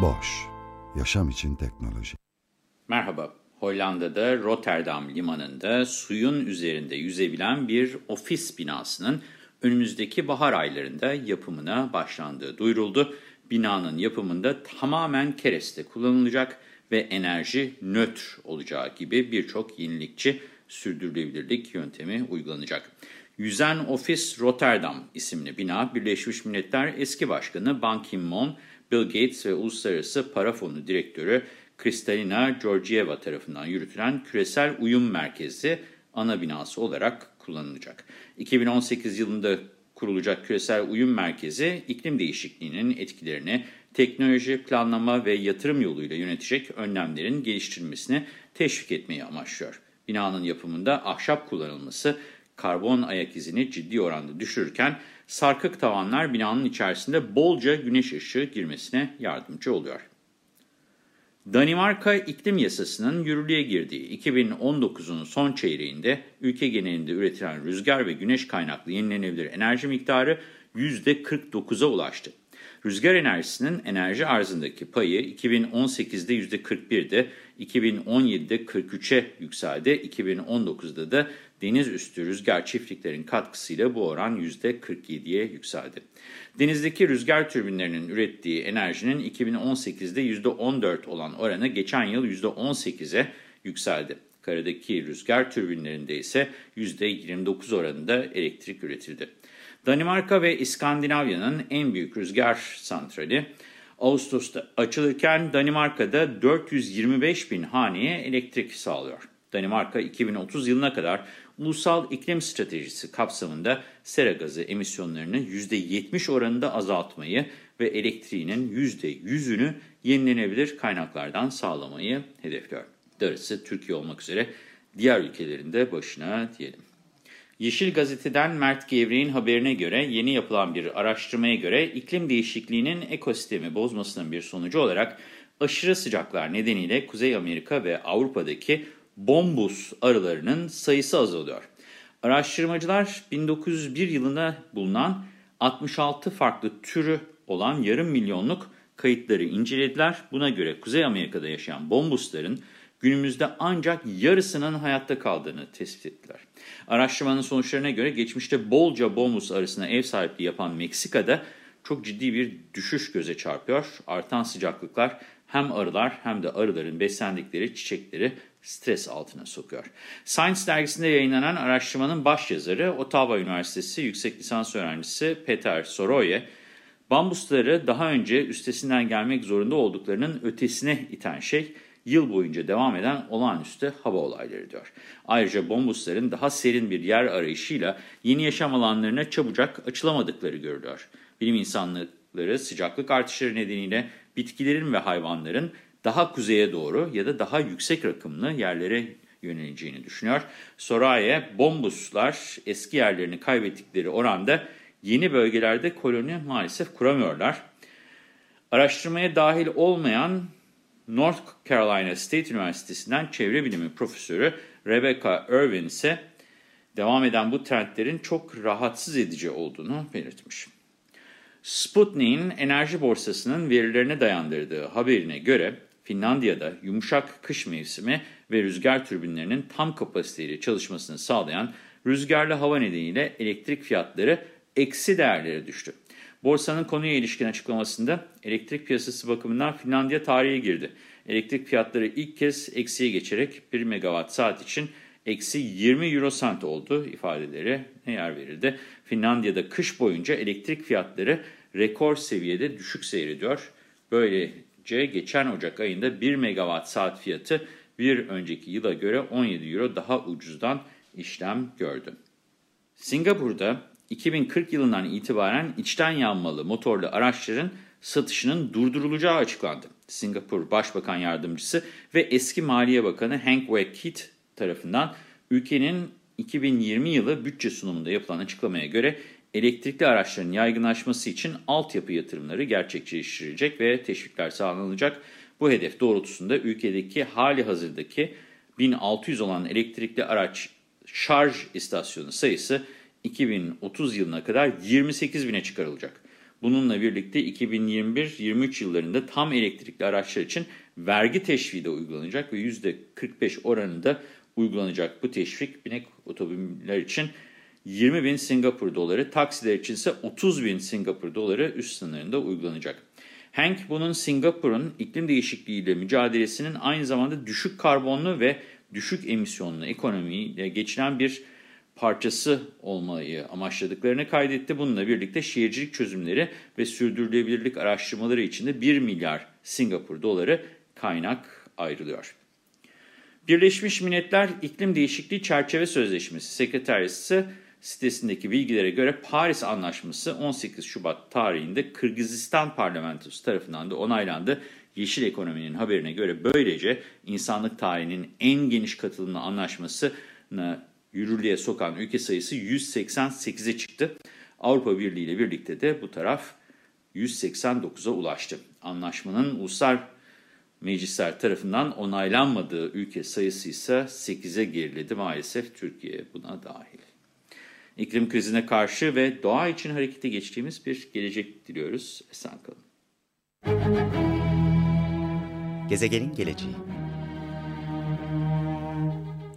Boş, yaşam için teknoloji. Merhaba, Hollanda'da Rotterdam limanında suyun üzerinde yüzebilen bir ofis binasının önümüzdeki bahar aylarında yapımına başlandığı duyuruldu. Binanın yapımında tamamen kereste kullanılacak ve enerji nötr olacağı gibi birçok yenilikçi sürdürülebilirlik yöntemi uygulanacak. Yüzen Ofis Rotterdam isimli bina Birleşmiş Milletler eski başkanı Ban Ki-moon, Bill Gates ve Uluslararası Para Fonu Direktörü Kristalina Georgieva tarafından yürütülen küresel uyum merkezi ana binası olarak kullanılacak. 2018 yılında kurulacak küresel uyum merkezi iklim değişikliğinin etkilerini teknoloji, planlama ve yatırım yoluyla yönetecek önlemlerin geliştirilmesini teşvik etmeyi amaçlıyor. Binanın yapımında ahşap kullanılması karbon ayak izini ciddi oranda düşürürken sarkık tavanlar binanın içerisinde bolca güneş ışığı girmesine yardımcı oluyor. Danimarka iklim yasasının yürürlüğe girdiği 2019'un son çeyreğinde ülke genelinde üretilen rüzgar ve güneş kaynaklı yenilenebilir enerji miktarı %49'a ulaştı. Rüzgar enerjisinin enerji arzındaki payı 2018'de %41'de, 2017'de 43'e yükseldi. 2019'da da deniz üstü rüzgar çiftliklerin katkısıyla bu oran %47'ye yükseldi. Denizdeki rüzgar türbinlerinin ürettiği enerjinin 2018'de %14 olan oranı geçen yıl %18'e yükseldi. Karadaki rüzgar türbinlerinde ise %29 oranında elektrik üretildi. Danimarka ve İskandinavya'nın en büyük rüzgar santrali Ağustos'ta açılırken Danimarka'da 425 bin haneye elektrik sağlıyor. Danimarka 2030 yılına kadar ulusal iklim stratejisi kapsamında sera gazı emisyonlarını %70 oranında azaltmayı ve elektriğinin %100'ünü yenilenebilir kaynaklardan sağlamayı hedefliyor. Darısı Türkiye olmak üzere diğer ülkelerin de başına diyelim. Yeşil Gazete'den Mert Gevrek'in haberine göre yeni yapılan bir araştırmaya göre iklim değişikliğinin ekosistemi bozmasının bir sonucu olarak aşırı sıcaklar nedeniyle Kuzey Amerika ve Avrupa'daki bombus arılarının sayısı azalıyor. Araştırmacılar 1901 yılında bulunan 66 farklı türü olan yarım milyonluk kayıtları incelediler. Buna göre Kuzey Amerika'da yaşayan bombusların günümüzde ancak yarısının hayatta kaldığını tespit ettiler. Araştırmanın sonuçlarına göre geçmişte bolca bombus arısına ev sahipliği yapan Meksika'da çok ciddi bir düşüş göze çarpıyor. Artan sıcaklıklar hem arılar hem de arıların beslendikleri çiçekleri stres altına sokuyor. Science dergisinde yayınlanan araştırmanın başyazarı Ottawa Üniversitesi yüksek lisans öğrencisi Peter Soroye, bambusları daha önce üstesinden gelmek zorunda olduklarının ötesine iten şey, yıl boyunca devam eden olağanüstü hava olayları diyor. Ayrıca bombusların daha serin bir yer arayışıyla yeni yaşam alanlarına çabucak açılamadıkları görülüyor. Bilim insanları sıcaklık artışları nedeniyle bitkilerin ve hayvanların daha kuzeye doğru ya da daha yüksek rakımlı yerlere yöneleceğini düşünüyor. Soraye, bombuslar eski yerlerini kaybettikleri oranda yeni bölgelerde koloni maalesef kuramıyorlar. Araştırmaya dahil olmayan North Carolina State Üniversitesi'nden çevre bilimi profesörü Rebecca Irvin ise devam eden bu trendlerin çok rahatsız edici olduğunu belirtmiş. Sputnik'in enerji borsasının verilerine dayandırdığı haberine göre Finlandiya'da yumuşak kış mevsimi ve rüzgar türbinlerinin tam kapasiteyle çalışmasını sağlayan rüzgarlı hava nedeniyle elektrik fiyatları eksi değerlere düştü. Borsanın konuya ilişkin açıklamasında elektrik piyasası bakımından Finlandiya tarihe girdi. Elektrik fiyatları ilk kez eksiye geçerek 1 megawatt saat için eksi 20 euro sent oldu ifadeleri yer verildi. Finlandiya'da kış boyunca elektrik fiyatları rekor seviyede düşük seyrediyor. Böylece geçen Ocak ayında 1 megawatt saat fiyatı bir önceki yıla göre 17 euro daha ucuzdan işlem gördü. Singapur'da 2040 yılından itibaren içten yanmalı motorlu araçların satışının durdurulacağı açıklandı. Singapur Başbakan Yardımcısı ve eski Maliye Bakanı Hank Wek tarafından ülkenin 2020 yılı bütçe sunumunda yapılan açıklamaya göre elektrikli araçların yaygınlaşması için altyapı yatırımları gerçekleştirilecek ve teşvikler sağlanacak. Bu hedef doğrultusunda ülkedeki hali hazırdaki 1600 olan elektrikli araç şarj istasyonu sayısı 2030 yılına kadar 28 bine çıkarılacak. Bununla birlikte 2021-23 yıllarında tam elektrikli araçlar için vergi teşviği de uygulanacak ve %45 oranında uygulanacak bu teşvik binek otomobiller için 20 bin Singapur doları, taksiler için ise 30 bin Singapur doları üst sınırında uygulanacak. Hank bunun Singapur'un iklim değişikliğiyle mücadelesinin aynı zamanda düşük karbonlu ve düşük emisyonlu ekonomiyle geçilen bir parçası olmayı amaçladıklarını kaydetti. Bununla birlikte şehircilik çözümleri ve sürdürülebilirlik araştırmaları için de 1 milyar Singapur doları kaynak ayrılıyor. Birleşmiş Milletler İklim Değişikliği Çerçeve Sözleşmesi Sekreteriyası sitesindeki bilgilere göre Paris Anlaşması 18 Şubat tarihinde Kırgızistan parlamentosu tarafından da onaylandı. Yeşil ekonominin haberine göre böylece insanlık tarihinin en geniş katılımlı anlaşmasına yürürlüğe sokan ülke sayısı 188'e çıktı. Avrupa Birliği ile birlikte de bu taraf 189'a ulaştı. Anlaşmanın ulusal meclisler tarafından onaylanmadığı ülke sayısı ise 8'e geriledi. Maalesef Türkiye buna dahil. İklim krizine karşı ve doğa için harekete geçtiğimiz bir gelecek diliyoruz. Esen kalın. Gezegenin geleceği